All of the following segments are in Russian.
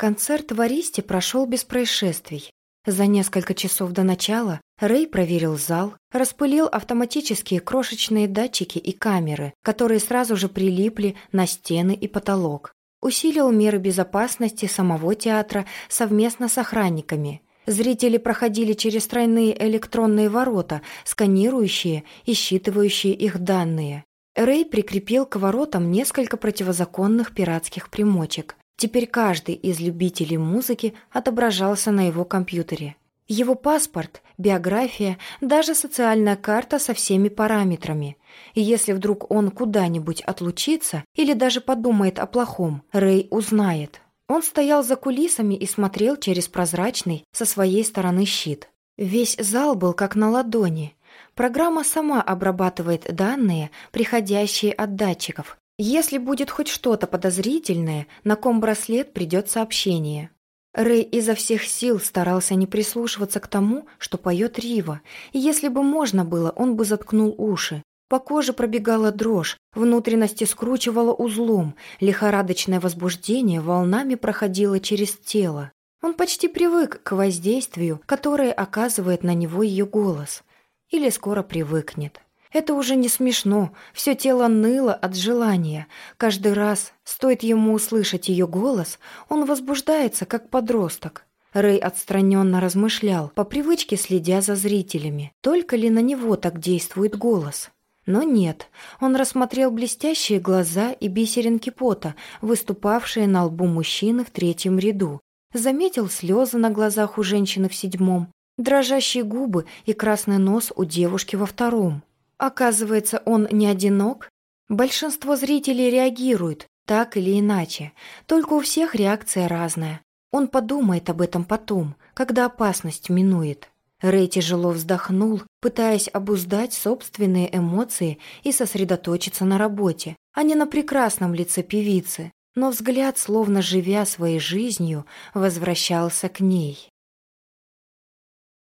Концерт в Аристе прошел без происшествий. За несколько часов до начала Рэй проверил зал, распылил автоматические крошечные датчики и камеры, которые сразу же прилипли на стены и потолок. Усилил меры безопасности самого театра совместно с охранниками. Зрители проходили через тройные электронные ворота, сканирующие и считывающие их данные. Рэй прикрепил к воротам несколько противозаконных пиратских примочек. Теперь каждый из любителей музыки отображался на его компьютере. Его паспорт, биография, даже социальная карта со всеми параметрами. И если вдруг он куда-нибудь отлучится или даже подумает о плохом, Рэй узнает. Он стоял за кулисами и смотрел через прозрачный со своей стороны щит. Весь зал был как на ладони. Программа сама обрабатывает данные, приходящие от датчиков. Если будет хоть что-то подозрительное, на ком браслет придет сообщение. Рэй изо всех сил старался не прислушиваться к тому, что поет Рива, и если бы можно было, он бы заткнул уши. По коже пробегала дрожь, внутренности скручивало узлом, лихорадочное возбуждение волнами проходило через тело. Он почти привык к воздействию, которое оказывает на него ее голос. Или скоро привыкнет. Это уже не смешно, все тело ныло от желания. Каждый раз, стоит ему услышать ее голос, он возбуждается, как подросток. Рэй отстраненно размышлял, по привычке следя за зрителями. Только ли на него так действует голос? Но нет, он рассмотрел блестящие глаза и бисеринки пота, выступавшие на лбу мужчины в третьем ряду. Заметил слезы на глазах у женщины в седьмом, дрожащие губы и красный нос у девушки во втором. Оказывается, он не одинок. Большинство зрителей реагируют, так или иначе. Только у всех реакция разная. Он подумает об этом потом, когда опасность минует. Рэй тяжело вздохнул, пытаясь обуздать собственные эмоции и сосредоточиться на работе, а не на прекрасном лице певицы. Но взгляд, словно живя своей жизнью, возвращался к ней.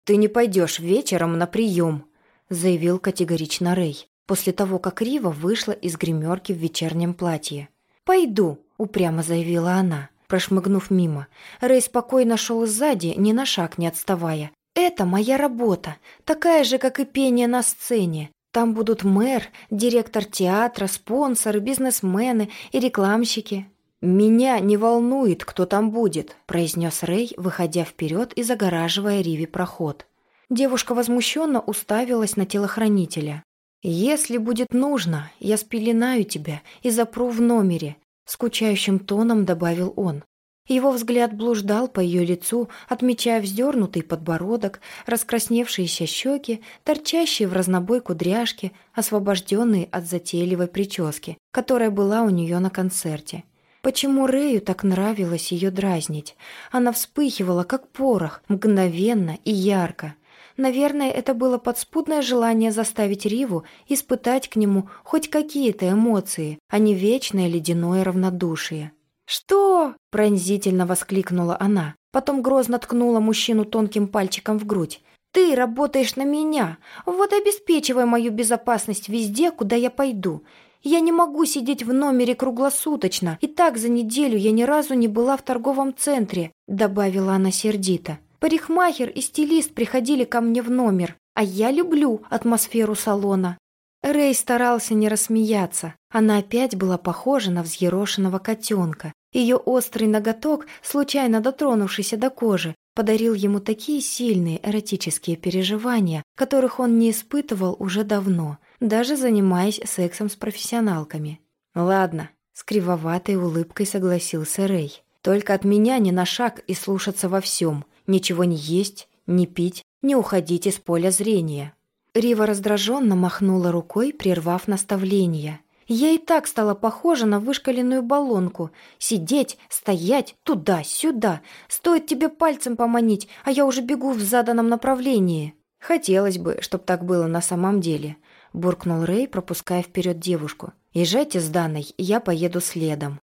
«Ты не пойдешь вечером на прием», заявил категорично Рэй, после того, как Рива вышла из гримерки в вечернем платье. «Пойду», — упрямо заявила она, прошмыгнув мимо. Рэй спокойно шел сзади, ни на шаг не отставая. «Это моя работа, такая же, как и пение на сцене. Там будут мэр, директор театра, спонсоры, бизнесмены и рекламщики». «Меня не волнует, кто там будет», — произнес Рэй, выходя вперед и загораживая Риве проход. Девушка возмущенно уставилась на телохранителя. «Если будет нужно, я спеленаю тебя и запру в номере», скучающим тоном добавил он. Его взгляд блуждал по ее лицу, отмечая вздернутый подбородок, раскрасневшиеся щеки, торчащие в разнобой кудряшки, освобожденные от затейливой прически, которая была у нее на концерте. Почему Рэю так нравилось ее дразнить? Она вспыхивала, как порох, мгновенно и ярко. Наверное, это было подспудное желание заставить Риву испытать к нему хоть какие-то эмоции, а не вечное ледяное равнодушие. «Что?» – пронзительно воскликнула она. Потом грозно ткнула мужчину тонким пальчиком в грудь. «Ты работаешь на меня. Вот обеспечивай мою безопасность везде, куда я пойду. Я не могу сидеть в номере круглосуточно, и так за неделю я ни разу не была в торговом центре», – добавила она сердито. Парикмахер и стилист приходили ко мне в номер, а я люблю атмосферу салона. Рэй старался не рассмеяться. Она опять была похожа на взъерошенного котенка. Ее острый ноготок, случайно дотронувшийся до кожи, подарил ему такие сильные эротические переживания, которых он не испытывал уже давно, даже занимаясь сексом с профессионалками. «Ладно», — с кривоватой улыбкой согласился Рэй. «Только от меня не на шаг и слушаться во всем. Ничего не есть, не пить, не уходить из поля зрения. Рива раздраженно махнула рукой, прервав наставление. Я и так стала похожа на вышкаленную баллонку. Сидеть, стоять, туда-сюда. Стоит тебе пальцем поманить, а я уже бегу в заданном направлении. Хотелось бы, чтоб так было на самом деле, буркнул Рэй, пропуская вперед девушку. Езжайте с Даной, я поеду следом.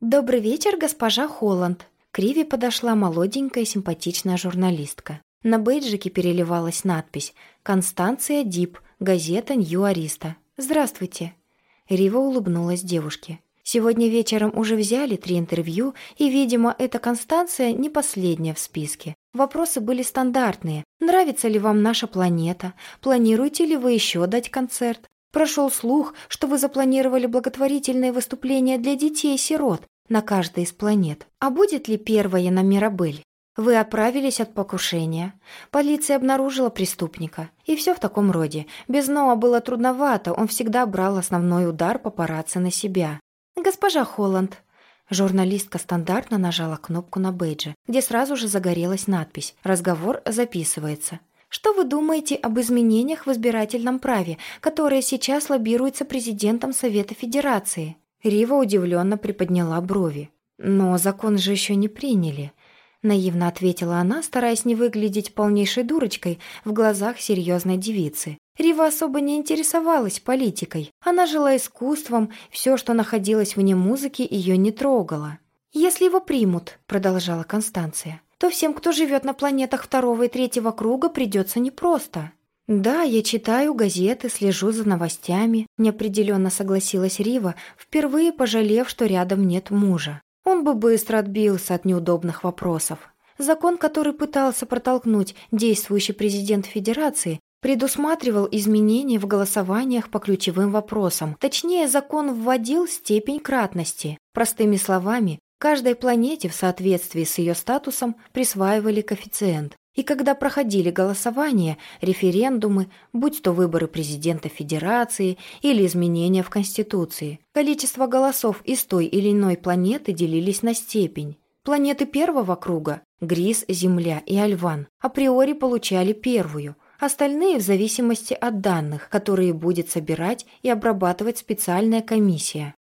«Добрый вечер, госпожа Холланд», к Риве подошла молоденькая симпатичная журналистка. На бейджике переливалась надпись «Констанция Дип, газета Нью-Ариста». «Здравствуйте». Рива улыбнулась девушке. Сегодня вечером уже взяли три интервью, и, видимо, эта Констанция не последняя в списке. Вопросы были стандартные. Нравится ли вам наша планета? Планируете ли вы еще дать концерт? Прошел слух, что вы запланировали благотворительное выступление для детей-сирот на каждой из планет. А будет ли первое на Мирабель? Вы оправились от покушения. Полиция обнаружила преступника. И все в таком роде. Без Ноа было трудновато, он всегда брал основной удар папарацци на себя. «Госпожа Холланд». Журналистка стандартно нажала кнопку на бейдже, где сразу же загорелась надпись «Разговор записывается». Что вы думаете об изменениях в избирательном праве, которые сейчас лоббируются президентом Совета Федерации?» Рива удивленно приподняла брови. «Но закон же еще не приняли», — наивно ответила она, стараясь не выглядеть полнейшей дурочкой в глазах серьезной девицы. Рива особо не интересовалась политикой. Она жила искусством, все, что находилось вне музыки, ее не трогало. «Если его примут», — продолжала Констанция, «то всем, кто живет на планетах второго и третьего круга, придется непросто». «Да, я читаю газеты, слежу за новостями», — неопределенно согласилась Рива, впервые пожалев, что рядом нет мужа. Он бы быстро отбился от неудобных вопросов. Закон, который пытался протолкнуть действующий президент Федерации, предусматривал изменения в голосованиях по ключевым вопросам. Точнее, закон вводил степень кратности. Простыми словами, каждой планете в соответствии с ее статусом присваивали коэффициент. И когда проходили голосования, референдумы, будь то выборы президента Федерации или изменения в Конституции, количество голосов из той или иной планеты делились на степень. Планеты первого круга – Грис, Земля и Альван – априори получали первую – Остальные в зависимости от данных, которые будет собирать и обрабатывать специальная комиссия.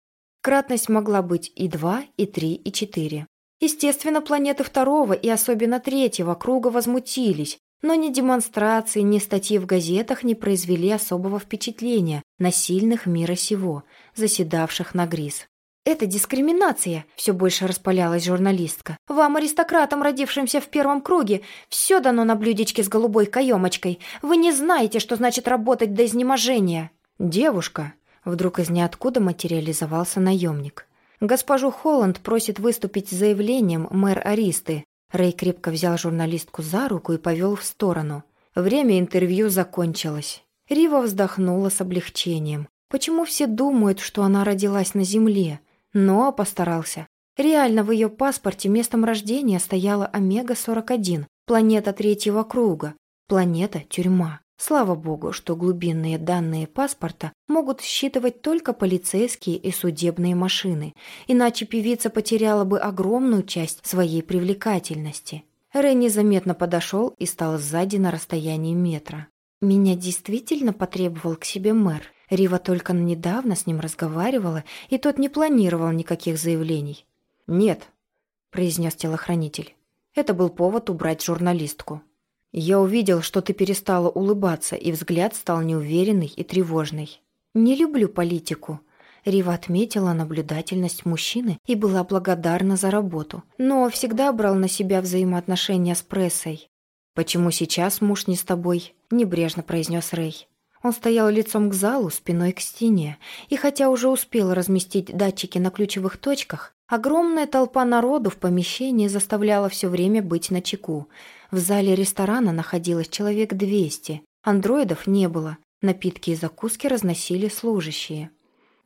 Кратность могла быть и 2, и 3, и 4. Естественно, планеты второго и особенно третьего круга возмутились, но ни демонстрации, ни статьи в газетах не произвели особого впечатления на сильных мира сего, заседавших на ГРИС. «Это дискриминация», — все больше распалялась журналистка. «Вам, аристократам, родившимся в первом круге, все дано на блюдечке с голубой каемочкой. Вы не знаете, что значит работать до изнеможения». «Девушка», — вдруг из ниоткуда материализовался наемник. «Госпожу Холланд просит выступить с заявлением мэр Аристы». Рэй крепко взял журналистку за руку и повел в сторону. Время интервью закончилось. Рива вздохнула с облегчением. Почему все думают, что она родилась на Земле? но постарался. Реально в ее паспорте местом рождения стояла Омега-41, планета третьего круга, планета-тюрьма. Слава богу, что глубинные данные паспорта могут считывать только полицейские и судебные машины, иначе певица потеряла бы огромную часть своей привлекательности. Рэй незаметно подошел и стал сзади на расстоянии метра. Меня действительно потребовал к себе мэр. Рива только недавно с ним разговаривала, и тот не планировал никаких заявлений. «Нет», — произнес телохранитель. Это был повод убрать журналистку. «Я увидел, что ты перестала улыбаться, и взгляд стал неуверенный и тревожный. Не люблю политику», Рива отметила наблюдательность мужчины и была благодарна за работу, но всегда брал на себя взаимоотношения с прессой. «Почему сейчас муж не с тобой?» – небрежно произнес Рэй. Он стоял лицом к залу, спиной к стене, и хотя уже успел разместить датчики на ключевых точках, огромная толпа народу в помещении заставляла все время быть на чеку. В зале ресторана находилось человек 200, андроидов не было, напитки и закуски разносили служащие.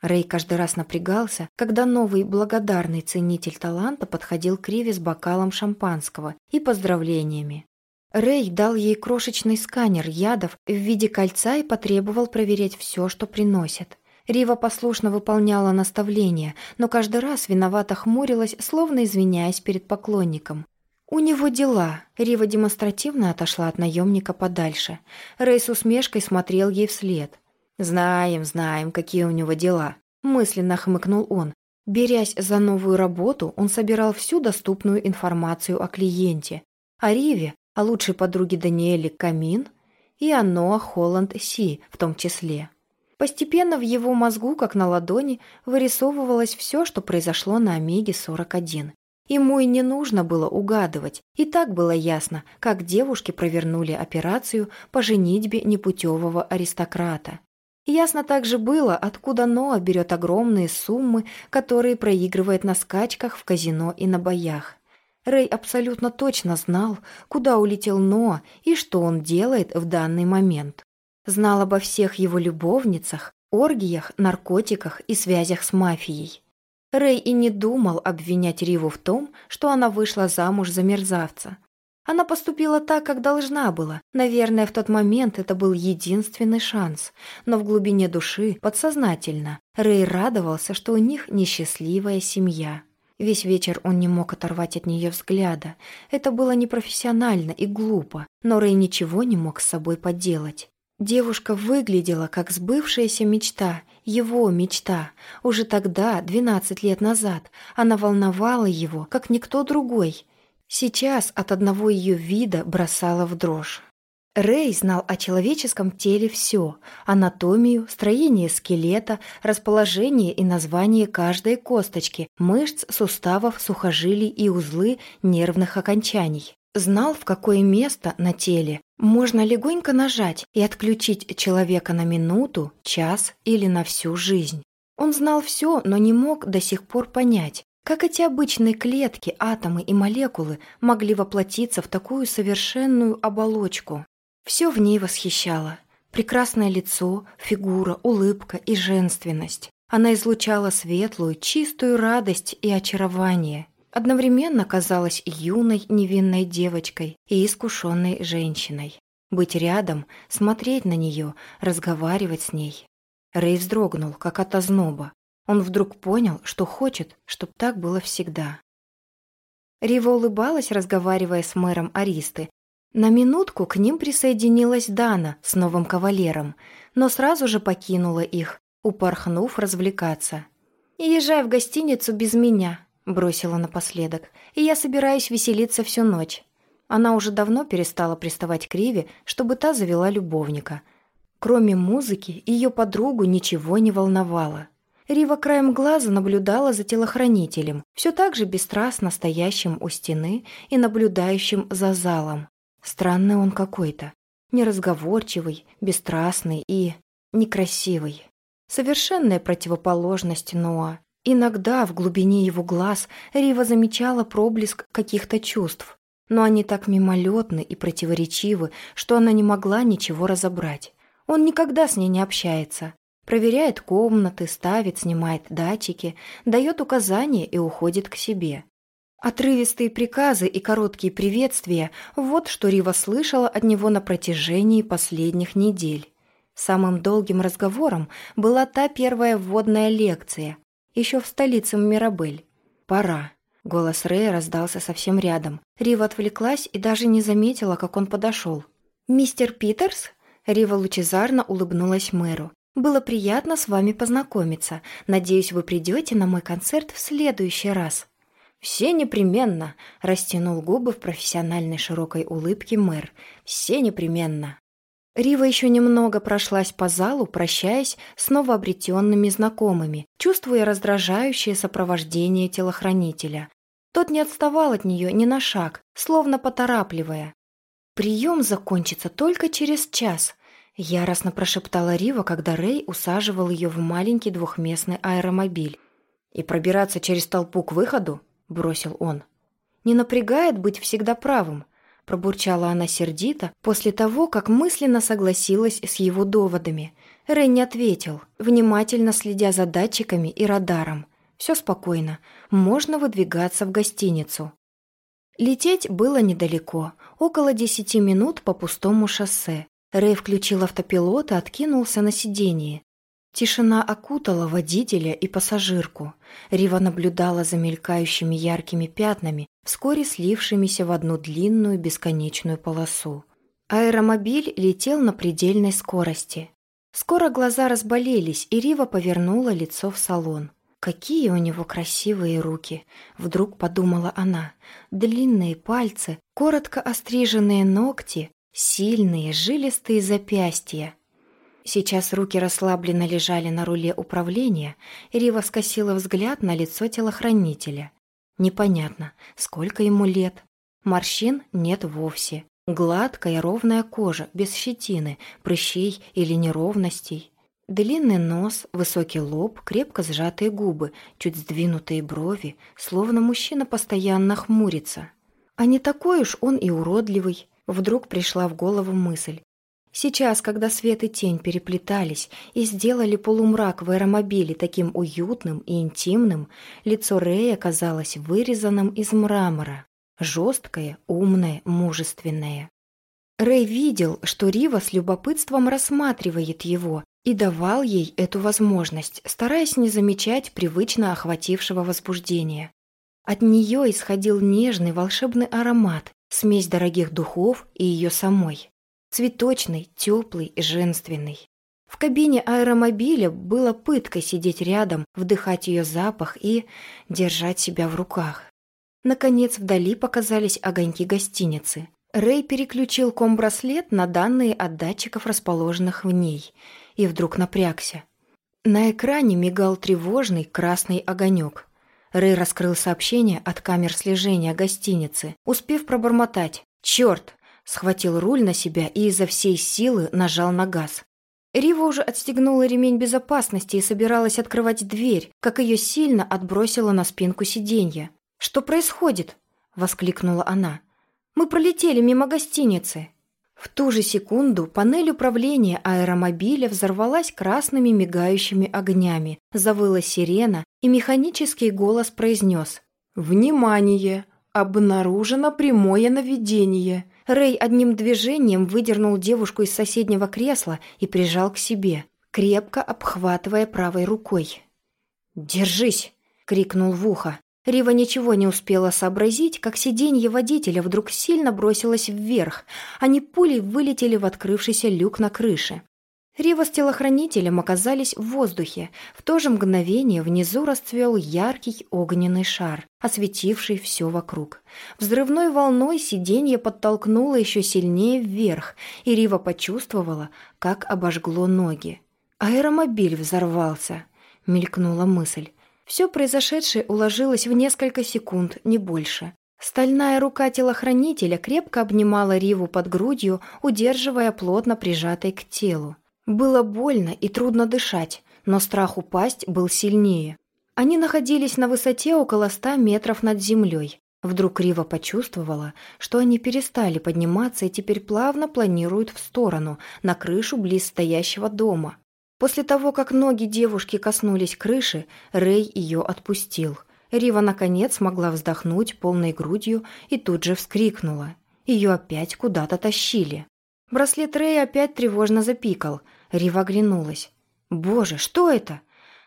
Рэй каждый раз напрягался, когда новый благодарный ценитель таланта подходил к Риве с бокалом шампанского и поздравлениями. Рэй дал ей крошечный сканер ядов в виде кольца и потребовал проверять все, что приносят. Рива послушно выполняла наставления, но каждый раз виновато хмурилась, словно извиняясь перед поклонником. «У него дела». Рива демонстративно отошла от наемника подальше. Рэй с усмешкой смотрел ей вслед. «Знаем, знаем, какие у него дела», — мысленно хмыкнул он. Берясь за новую работу, он собирал всю доступную информацию о клиенте. О Риве, о лучшей подруге Даниэле Камин и о Ноа Холланд Си в том числе. Постепенно в его мозгу, как на ладони, вырисовывалось все, что произошло на Омеге-41. Ему и не нужно было угадывать, и так было ясно, как девушки провернули операцию по женитьбе непутевого аристократа. Ясно также было, откуда Ноа берет огромные суммы, которые проигрывает на скачках в казино и на боях. Рэй абсолютно точно знал, куда улетел Ноа и что он делает в данный момент. Знал обо всех его любовницах, оргиях, наркотиках и связях с мафией. Рэй и не думал обвинять Риву в том, что она вышла замуж за мерзавца. Она поступила так, как должна была. Наверное, в тот момент это был единственный шанс. Но в глубине души, подсознательно, Рэй радовался, что у них несчастливая семья. Весь вечер он не мог оторвать от нее взгляда. Это было непрофессионально и глупо, но Рэй ничего не мог с собой поделать. Девушка выглядела как сбывшаяся мечта, его мечта. Уже тогда, 12 лет назад, она волновала его, как никто другой. Сейчас от одного ее вида бросала в дрожь. Рэй знал о человеческом теле все – анатомию, строение скелета, расположение и название каждой косточки, мышц, суставов, сухожилий и узлы нервных окончаний. Знал, в какое место на теле можно легонько нажать и отключить человека на минуту, час или на всю жизнь. Он знал все, но не мог до сих пор понять, как эти обычные клетки, атомы и молекулы могли воплотиться в такую совершенную оболочку. Все в ней восхищало. Прекрасное лицо, фигура, улыбка и женственность. Она излучала светлую, чистую радость и очарование, Одновременно казалась юной невинной девочкой и искушенной женщиной. Быть рядом, смотреть на нее, разговаривать с ней. Рэй вздрогнул, как от озноба. Он вдруг понял, что хочет, чтобы так было всегда. Рива улыбалась, разговаривая с мэром Аристы. На минутку к ним присоединилась Дана с новым кавалером, но сразу же покинула их, упорхнув развлекаться. «Езжай в гостиницу без меня», бросила напоследок, и я собираюсь веселиться всю ночь. Она уже давно перестала приставать к Риве, чтобы та завела любовника. Кроме музыки, ее подругу ничего не волновало. Рива краем глаза наблюдала за телохранителем, все так же бесстрастно стоящим у стены и наблюдающим за залом. Странный он какой-то. Неразговорчивый, бесстрастный и... некрасивый. Совершенная противоположность Ноа. Иногда в глубине его глаз Рива замечала проблеск каких-то чувств, но они так мимолетны и противоречивы, что она не могла ничего разобрать. Он никогда с ней не общается. Проверяет комнаты, ставит, снимает датчики, дает указания и уходит к себе. Отрывистые приказы и короткие приветствия – вот что Рива слышала от него на протяжении последних недель. Самым долгим разговором была та первая вводная лекция, еще в столице Мирабель. Пора. Голос Рэя раздался совсем рядом. Рива отвлеклась и даже не заметила, как он подошел. «Мистер Питерс?» Рива лучезарно улыбнулась мэру. «Было приятно с вами познакомиться. Надеюсь, вы придете на мой концерт в следующий раз». «Все непременно», – растянул губы в профессиональной широкой улыбке мэр. «Все непременно». Рива еще немного прошлась по залу, прощаясь с новообретенными знакомыми, чувствуя раздражающее сопровождение телохранителя. Тот не отставал от нее ни на шаг, словно поторапливая. «Прием закончится только через час», — яростно прошептала Рива, когда Рэй усаживал ее в маленький двухместный аэромобиль. «И пробираться через толпу к выходу?» — бросил он. «Не напрягает быть всегда правым», пробурчала она сердито после того, как мысленно согласилась с его доводами. Рэй ответил, внимательно следя за датчиками и радаром. «Все спокойно. Можно выдвигаться в гостиницу». Лететь было недалеко, около десяти минут по пустому шоссе. Рэй включил автопилот и откинулся на сиденье. Тишина окутала водителя и пассажирку. Рива наблюдала за мелькающими яркими пятнами, вскоре слившимися в одну длинную бесконечную полосу. Аэромобиль летел на предельной скорости. Скоро глаза разболелись, и Рива повернула лицо в салон. «Какие у него красивые руки!» — вдруг подумала она. «Длинные пальцы, коротко остриженные ногти, сильные жилистые запястья». Сейчас руки расслабленно лежали на руле управления, и Рива скосила взгляд на лицо телохранителя. Непонятно, сколько ему лет. Морщин нет вовсе. Гладкая ровная кожа, без щетины, прыщей или неровностей. Длинный нос, высокий лоб, крепко сжатые губы, чуть сдвинутые брови, словно мужчина постоянно хмурится. А не такой уж он и уродливый. Вдруг пришла в голову мысль. Сейчас, когда свет и тень переплетались и сделали полумрак в аэромобиле таким уютным и интимным, лицо Рэя казалось вырезанным из мрамора. Жесткое, умное, мужественное. Рэй видел, что Рива с любопытством рассматривает его и давал ей эту возможность, стараясь не замечать привычно охватившего возбуждения. От нее исходил нежный волшебный аромат, смесь дорогих духов и ее самой. Цветочный, теплый, женственный. В кабине аэромобиля было пыткой сидеть рядом, вдыхать ее запах и держать себя в руках. Наконец вдали показались огоньки гостиницы. Рэй переключил ком-браслет на данные от датчиков, расположенных в ней, и вдруг напрягся. На экране мигал тревожный красный огонек. Рэй раскрыл сообщение от камер слежения гостиницы, успев пробормотать «Черт!», схватил руль на себя и изо всей силы нажал на газ. Рива уже отстегнула ремень безопасности и собиралась открывать дверь, как ее сильно отбросило на спинку сиденья. «Что происходит?» — воскликнула она. Мы пролетели мимо гостиницы. В ту же секунду панель управления аэромобиля взорвалась красными мигающими огнями, завыла сирена, и механический голос произнес «Внимание! Обнаружено прямое наведение!» Рэй одним движением выдернул девушку из соседнего кресла и прижал к себе, крепко обхватывая правой рукой. «Держись!» — крикнул в ухо. Рива ничего не успела сообразить, как сиденье водителя вдруг сильно бросилось вверх, а не пулей вылетели в открывшийся люк на крыше. Рива с телохранителем оказались в воздухе. В то же мгновение внизу расцвел яркий огненный шар, осветивший все вокруг. Взрывной волной сиденье подтолкнуло еще сильнее вверх, и Рива почувствовала, как обожгло ноги. «Аэромобиль взорвался», — мелькнула мысль. Все произошедшее уложилось в несколько секунд, не больше. Стальная рука телохранителя крепко обнимала Риву под грудью, удерживая плотно прижатой к телу. Было больно и трудно дышать, но страх упасть был сильнее. Они находились на высоте около ста метров над землей. Вдруг Рива почувствовала, что они перестали подниматься и теперь плавно планируют в сторону, на крышу близ стоящего дома. После того, как ноги девушки коснулись крыши, Рэй ее отпустил. Рива, наконец, смогла вздохнуть полной грудью и тут же вскрикнула. Ее опять куда-то тащили. Браслет Рэя опять тревожно запикал. Рива оглянулась. «Боже, что это?»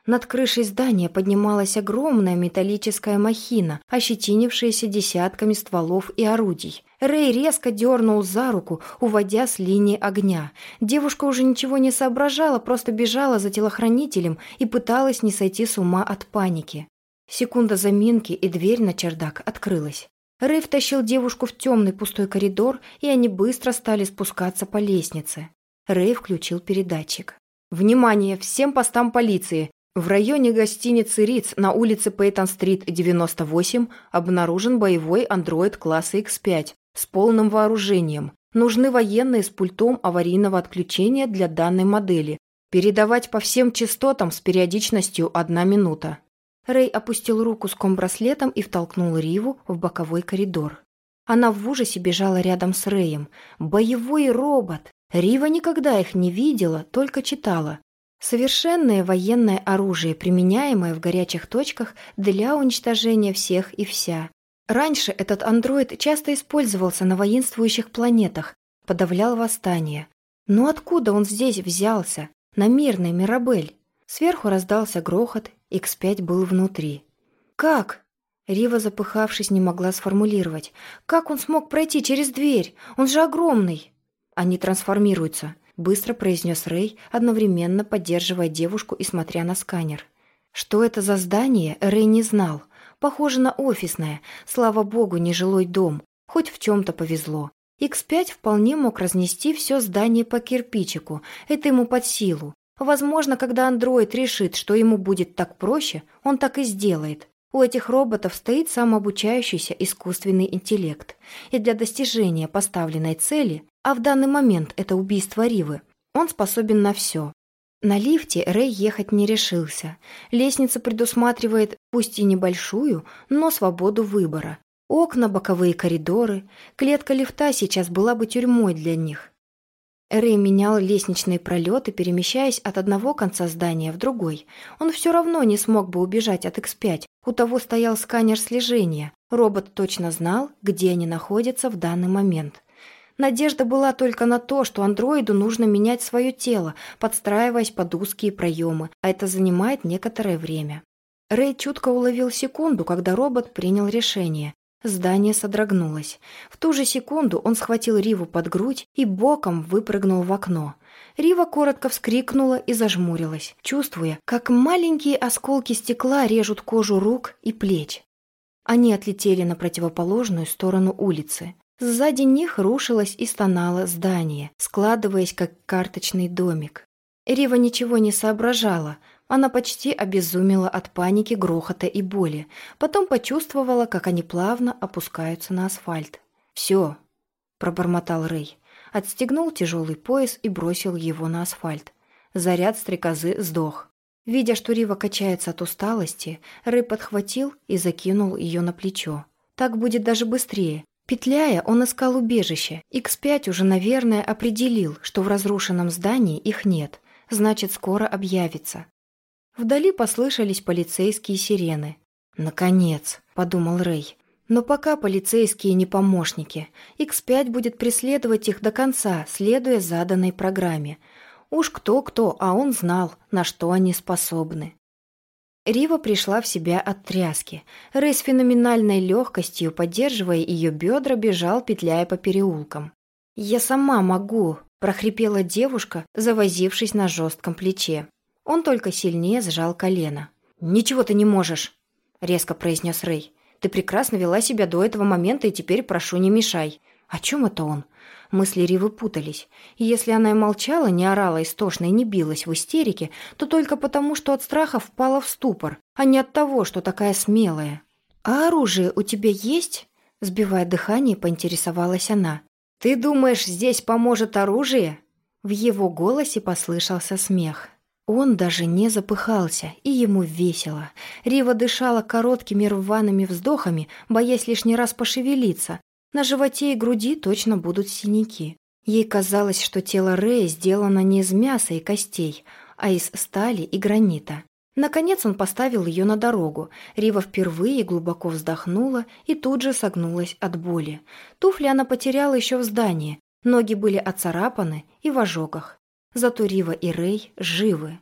Над крышей здания поднималась огромная металлическая махина, ощетинившаяся десятками стволов и орудий. Рэй резко дернул за руку, уводя с линии огня. Девушка уже ничего не соображала, просто бежала за телохранителем и пыталась не сойти с ума от паники. Секунда заминки, и дверь на чердак открылась. Рэй втащил девушку в темный пустой коридор, и они быстро стали спускаться по лестнице. Рэй включил передатчик. «Внимание! Всем постам полиции! В районе гостиницы «Риц» на улице Пейтон-стрит, 98, обнаружен боевой андроид класса X5 с полным вооружением. Нужны военные с пультом аварийного отключения для данной модели. Передавать по всем частотам с периодичностью одна минута. Рэй опустил руку с комбраслетом и втолкнул Риву в боковой коридор. Она в ужасе бежала рядом с Рэем. Боевой робот! Рива никогда их не видела, только читала. Совершенное военное оружие, применяемое в горячих точках для уничтожения всех и вся. Раньше этот андроид часто использовался на воинствующих планетах, подавлял восстание. Но откуда он здесь взялся? На мирной Мирабель. Сверху раздался грохот, X5 был внутри. «Как?» Рива, запыхавшись, не могла сформулировать. «Как он смог пройти через дверь? Он же огромный!» «Они трансформируются», быстро произнес Рэй, одновременно поддерживая девушку и смотря на сканер. Что это за здание, Рэй не знал. Похоже на офисное, слава богу, не жилой дом, хоть в чем-то повезло. X5 вполне мог разнести все здание по кирпичику, это ему под силу. Возможно, когда андроид решит, что ему будет так проще, он так и сделает. У этих роботов стоит самообучающийся искусственный интеллект, и для достижения поставленной цели, а в данный момент это убийство Ривы, он способен на все. На лифте Рэй ехать не решился. Лестница предусматривает, пусть и небольшую, но свободу выбора. Окна, боковые коридоры. Клетка лифта сейчас была бы тюрьмой для них. Рэй менял лестничные пролеты, перемещаясь от одного конца здания в другой. Он все равно не смог бы убежать от X5. У того стоял сканер слежения. Робот точно знал, где они находятся в данный момент. Надежда была только на то, что андроиду нужно менять свое тело, подстраиваясь под узкие проемы, а это занимает некоторое время. Рэй чутко уловил секунду, когда робот принял решение. Здание содрогнулось. В ту же секунду он схватил Риву под грудь и боком выпрыгнул в окно. Рива коротко вскрикнула и зажмурилась, чувствуя, как маленькие осколки стекла режут кожу рук и плеч. Они отлетели на противоположную сторону улицы. Сзади них рушилось и стонало здание, складываясь как карточный домик. Рива ничего не соображала, она почти обезумела от паники, грохота и боли, потом почувствовала, как они плавно опускаются на асфальт. «Все», — пробормотал Рэй, отстегнул тяжелый пояс и бросил его на асфальт. Заряд стрекозы сдох. Видя, что Рива качается от усталости, Рэй подхватил и закинул ее на плечо. Так будет даже быстрее, Петляя, он искал убежище. X5 уже, наверное, определил, что в разрушенном здании их нет, значит, скоро объявится. Вдали послышались полицейские сирены. «Наконец», — подумал Рэй. Но пока полицейские не помощники. X5 будет преследовать их до конца, следуя заданной программе. Уж кто-кто, а он знал, на что они способны. Рива пришла в себя от тряски. Рэй с феноменальной легкостью, поддерживая ее бедра, бежал, петляя по переулкам. «Я сама могу», – прохрипела девушка, завозившись на жестком плече. Он только сильнее сжал колено. «Ничего ты не можешь», – резко произнес Рэй. «Ты прекрасно вела себя до этого момента, и теперь прошу, не мешай». «О чем это он?» Мысли Ривы путались. И если она и молчала, не орала истошно и не билась в истерике, то только потому, что от страха впала в ступор, а не от того, что такая смелая. «А оружие у тебя есть?» Сбивая дыхание, поинтересовалась она. «Ты думаешь, здесь поможет оружие?» В его голосе послышался смех. Он даже не запыхался, и ему весело. Рива дышала короткими рваными вздохами, боясь лишний раз пошевелиться, на животе и груди точно будут синяки. Ей казалось, что тело Рэя сделано не из мяса и костей, а из стали и гранита. Наконец он поставил ее на дорогу. Рива впервые глубоко вздохнула и тут же согнулась от боли. Туфли она потеряла еще в здании. Ноги были оцарапаны и в ожогах. Зато Рива и Рэй живы.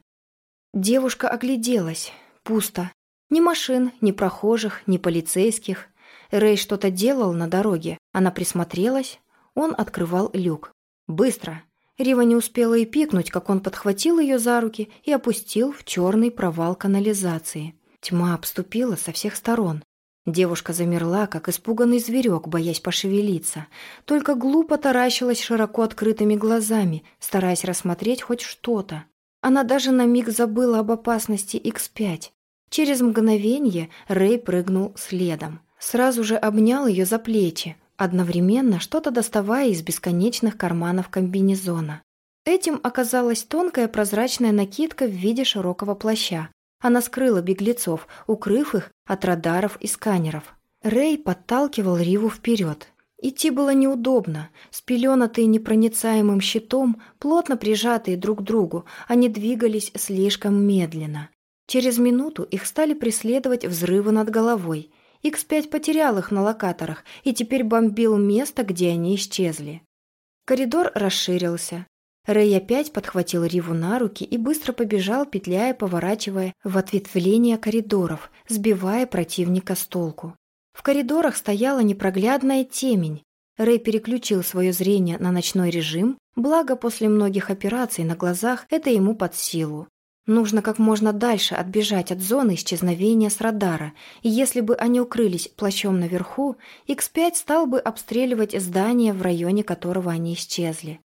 Девушка огляделась. Пусто. Ни машин, ни прохожих, ни полицейских. Рэй что-то делал на дороге. Она присмотрелась. Он открывал люк. Быстро. Рива не успела и пикнуть, как он подхватил ее за руки и опустил в черный провал канализации. Тьма обступила со всех сторон. Девушка замерла, как испуганный зверек, боясь пошевелиться. Только глупо таращилась широко открытыми глазами, стараясь рассмотреть хоть что-то. Она даже на миг забыла об опасности X5. Через мгновение Рэй прыгнул следом. Сразу же обнял ее за плечи, одновременно что-то доставая из бесконечных карманов комбинезона. Этим оказалась тонкая прозрачная накидка в виде широкого плаща. Она скрыла беглецов, укрыв их от радаров и сканеров. Рэй подталкивал Риву вперед. Идти было неудобно. Спеленатые непроницаемым щитом, плотно прижатые друг к другу, они двигались слишком медленно. Через минуту их стали преследовать взрывы над головой. X5 потерял их на локаторах и теперь бомбил место, где они исчезли. Коридор расширился. Рэй опять подхватил Риву на руки и быстро побежал, петляя, поворачивая в ответвление коридоров, сбивая противника с толку. В коридорах стояла непроглядная темень. Рэй переключил свое зрение на ночной режим, благо после многих операций на глазах это ему под силу. Нужно как можно дальше отбежать от зоны исчезновения с радара, и если бы они укрылись плащом наверху, X5 стал бы обстреливать здание, в районе которого они исчезли.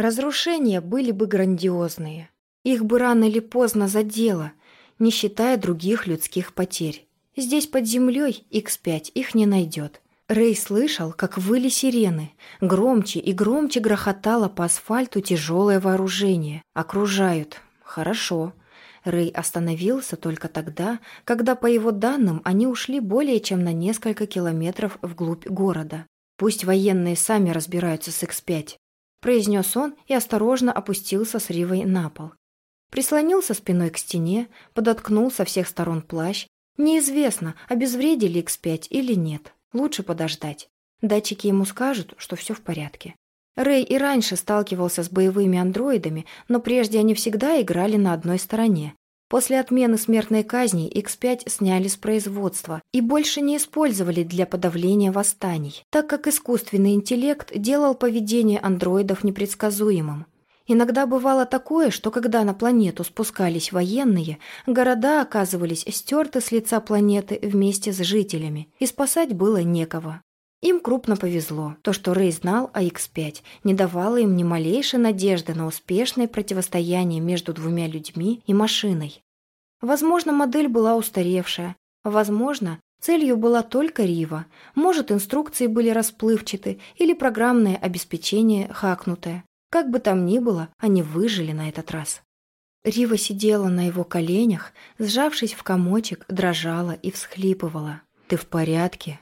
Разрушения были бы грандиозные. Их бы рано или поздно задело, не считая других людских потерь. Здесь под землей X5 их не найдет. Рэй слышал, как выли сирены. Громче и громче грохотало по асфальту тяжелое вооружение. Окружают, Хорошо. Рэй остановился только тогда, когда, по его данным, они ушли более чем на несколько километров вглубь города. «Пусть военные сами разбираются с X5», – произнес он и осторожно опустился с Ривой на пол. Прислонился спиной к стене, подоткнул со всех сторон плащ. Неизвестно, обезвредили X5 или нет. Лучше подождать. Датчики ему скажут, что все в порядке. Рэй и раньше сталкивался с боевыми андроидами, но прежде они всегда играли на одной стороне. После отмены смертной казни X5 сняли с производства и больше не использовали для подавления восстаний, так как искусственный интеллект делал поведение андроидов непредсказуемым. Иногда бывало такое, что когда на планету спускались военные, города оказывались стерты с лица планеты вместе с жителями, и спасать было некого. Им крупно повезло. То, что Рэй знал о X5, не давало им ни малейшей надежды на успешное противостояние между двумя людьми и машиной. Возможно, модель была устаревшая. Возможно, целью была только Рива. Может, инструкции были расплывчаты или программное обеспечение хакнутое. Как бы там ни было, они выжили на этот раз. Рива сидела на его коленях, сжавшись в комочек, дрожала и всхлипывала. «Ты в порядке?»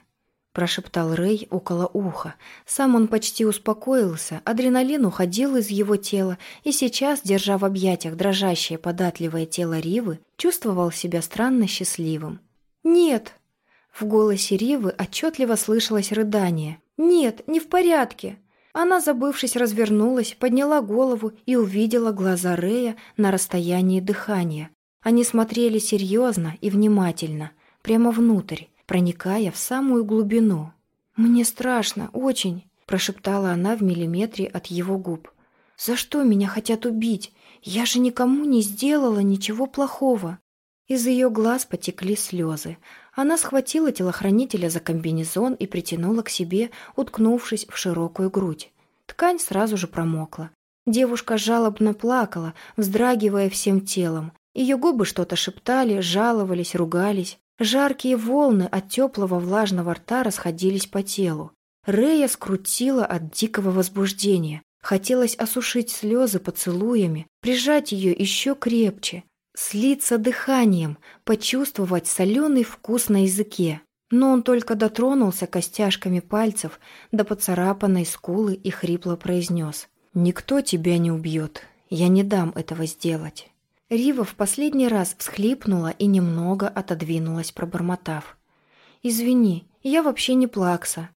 Прошептал Рэй около уха. Сам он почти успокоился, адреналин уходил из его тела, и сейчас, держа в объятиях дрожащее податливое тело Ривы, чувствовал себя странно счастливым. «Нет!» В голосе Ривы отчетливо слышалось рыдание. «Нет, не в порядке!» Она, забывшись, развернулась, подняла голову и увидела глаза Рэя на расстоянии дыхания. Они смотрели серьезно и внимательно, прямо внутрь, проникая в самую глубину. «Мне страшно, очень», – прошептала она в миллиметре от его губ. «За что меня хотят убить? Я же никому не сделала ничего плохого». Из ее глаз потекли слезы. Она схватила телохранителя за комбинезон и притянула к себе, уткнувшись в широкую грудь. Ткань сразу же промокла. Девушка жалобно плакала, вздрагивая всем телом. Ее губы что-то шептали, жаловались, ругались. Жаркие волны от теплого влажного рта расходились по телу. Рея скрутила от дикого возбуждения. Хотелось осушить слезы поцелуями, прижать ее еще крепче, слиться дыханием, почувствовать соленый вкус на языке. Но он только дотронулся костяшками пальцев до поцарапанной скулы и хрипло произнес. «Никто тебя не убьет. Я не дам этого сделать». Рива в последний раз всхлипнула и немного отодвинулась, пробормотав. «Извини, я вообще не плакса».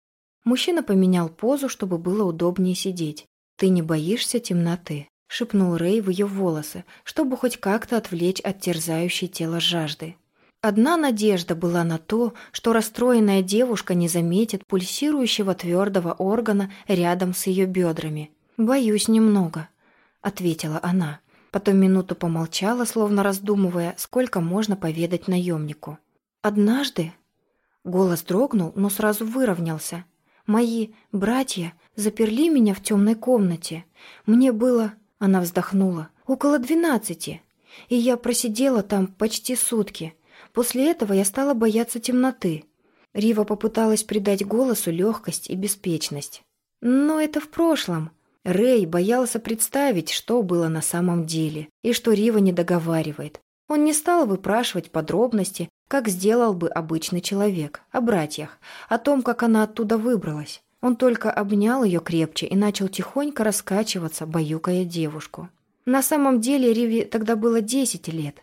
Мужчина поменял позу, чтобы было удобнее сидеть. «Ты не боишься темноты?» — шепнул Рэй в ее волосы, чтобы хоть как-то отвлечь от терзающей тело жажды. Одна надежда была на то, что расстроенная девушка не заметит пульсирующего твердого органа рядом с ее бедрами. «Боюсь немного», — ответила она. Потом минуту помолчала, словно раздумывая, сколько можно поведать наемнику. «Однажды...» Голос дрогнул, но сразу выровнялся. «Мои братья заперли меня в темной комнате. Мне было...» Она вздохнула. «Около двенадцати. И я просидела там почти сутки. После этого я стала бояться темноты». Рива попыталась придать голосу легкость и беспечность. «Но это в прошлом. Рэй боялся представить, что было на самом деле, и что Рива не договаривает. Он не стал выпрашивать подробности, как сделал бы обычный человек, о братьях, о том, как она оттуда выбралась. Он только обнял ее крепче и начал тихонько раскачиваться, баюкая девушку. На самом деле Риве тогда было 10 лет.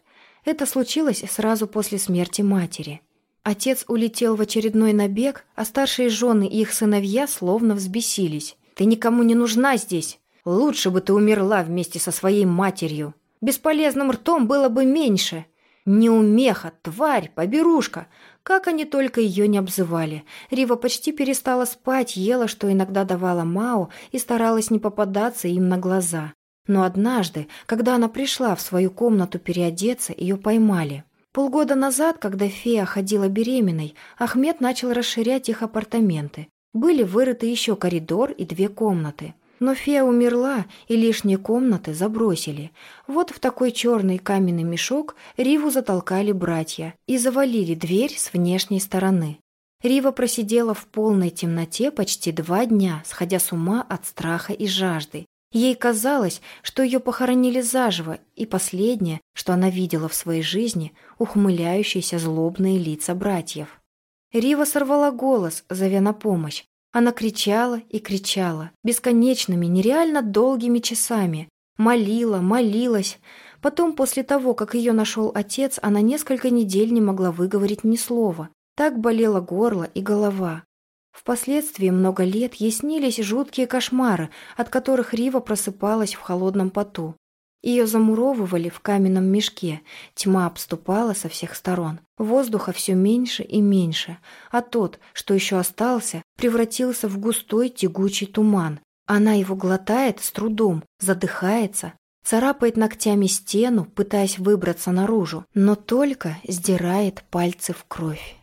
Это случилось сразу после смерти матери. Отец улетел в очередной набег, а старшие жены и их сыновья словно взбесились. Ты никому не нужна здесь. Лучше бы ты умерла вместе со своей матерью. Бесполезным ртом было бы меньше. Неумеха, тварь, поберушка. Как они только ее не обзывали. Рива почти перестала спать, ела, что иногда давала Мао, и старалась не попадаться им на глаза. Но однажды, когда она пришла в свою комнату переодеться, ее поймали. Полгода назад, когда фея ходила беременной, Ахмед начал расширять их апартаменты. Были вырыты еще коридор и две комнаты. Но фея умерла, и лишние комнаты забросили. Вот в такой черный каменный мешок Риву затолкали братья и завалили дверь с внешней стороны. Рива просидела в полной темноте почти два дня, сходя с ума от страха и жажды. Ей казалось, что ее похоронили заживо, и последнее, что она видела в своей жизни, ухмыляющиеся злобные лица братьев. Рива сорвала голос, зовя на помощь. Она кричала и кричала, бесконечными, нереально долгими часами. Молила, молилась. Потом, после того, как ее нашел отец, она несколько недель не могла выговорить ни слова. Так болело горло и голова. Впоследствии много лет ей снились жуткие кошмары, от которых Рива просыпалась в холодном поту. Ее замуровывали в каменном мешке, тьма обступала со всех сторон. Воздуха все меньше и меньше, а тот, что еще остался, превратился в густой тягучий туман. Она его глотает с трудом, задыхается, царапает ногтями стену, пытаясь выбраться наружу, но только сдирает пальцы в кровь.